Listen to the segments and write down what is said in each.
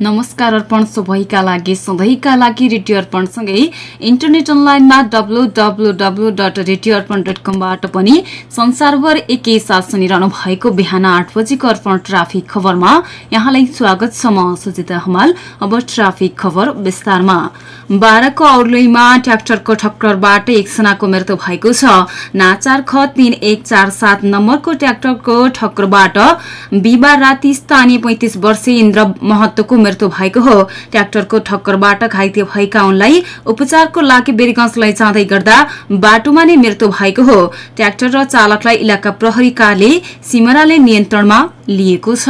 नमस्कार अर्पण सबैका लागि सधैँका लागि रेडियो अर्पणसँगै इन्टरनेट अनलाइनमा W W W dot radio Arpan dot कमबाट पनि संसारभर एकैसाथ सुनिरहनु भएको बिहान आठ बजीको अर्पण ट्राफिक खबरमा यहाँलाई स्वागत छ म सुजिता हमाल। अब ट्राफिक खबर विस्तारमा। बाह्रको और्लैमा ट्र्याक्टरको ठक्करबाट एकजनाको मृत्यु भएको छ। नाचार ख तीन एक चार सात नम्बरको ट्र्याक्टरको ठक्करबाट बिहिबार राति स्थानीय पैंतिस वर्षीय इन्द्र महत्वको मृत्यु भएको हो। ट्र्याक्टरको ठक्करबाट घाइते भएका उनलाई उपचारको लागि बेरीगंज लैजाँदै गर्दा बाटोमा नै मृत्यु भएको हो। ट्र्याक्टर र चालकलाई इलाका प्रहरी कार्यालय सिमराले नियन्त्रणमा लिएको छ।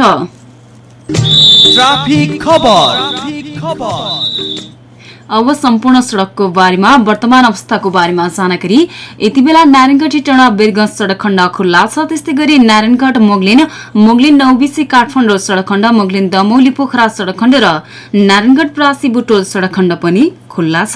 अब सम्पूर्ण सड़कको बारेमा वर्तमान अवस्थाको बारेमा जानकारी यति बेला नारायणगढी टणा बेरगंज सड़क खण्ड खुल्ला छ। त्यस्तै गरी नारायणगढ मोगलिन मोगलिन नौबिसी काठमाडौँ सड़क खण्ड मोगलिन दमौली पोखरा सड़क खण्ड र नारायणगढ प्रासी बुटोल सड़क खण्ड पनि खुल्ला छ।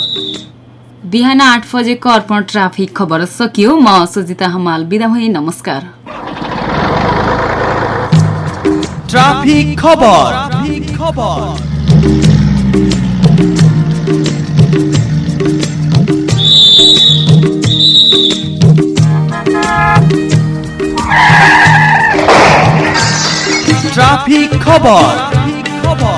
बिहान आठ बजेको अर्पण ट्राफिक खबर सकियो। म सुजिता हमाल बिदा नमस्कार। ट्राफिक खबर। ट्राफिक खबर। ट्राफिक खबर।